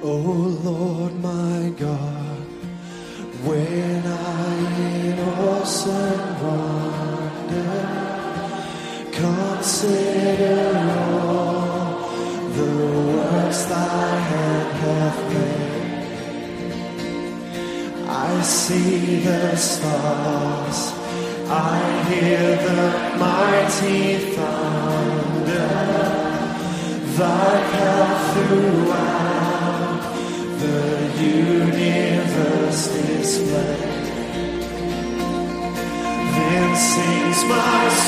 Oh Lord my God, when I in awesome wonder consider all the works thy hand hath made, I see the stars, I hear the mighty thunder, thy path throughout. then sings my soul.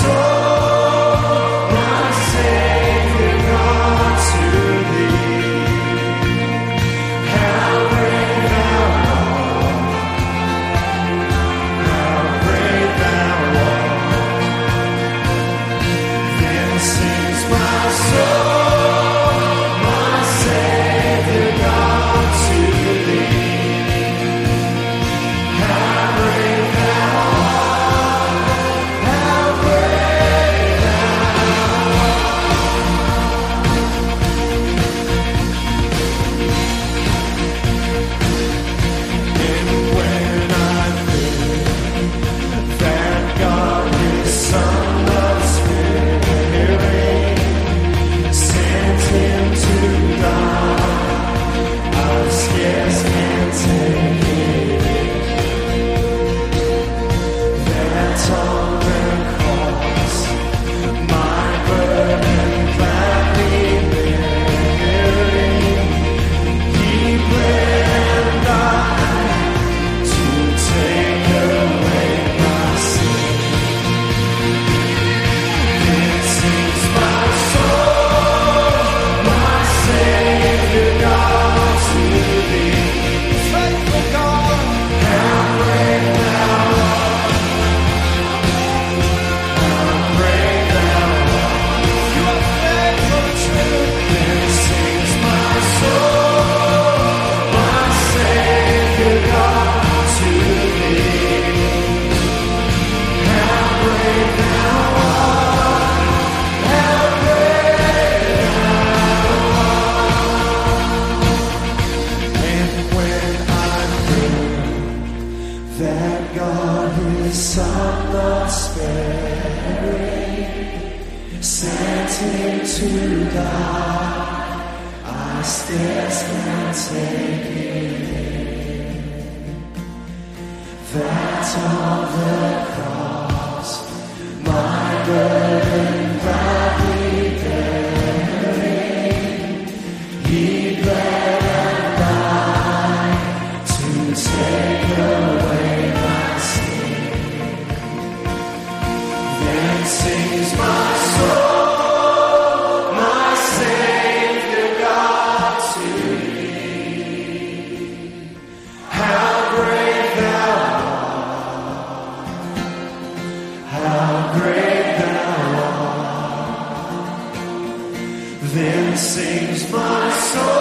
sent to God, I still stand taking that on the cross, my burden gladly bearing, he bled and to take away my sin. Sing. my soul.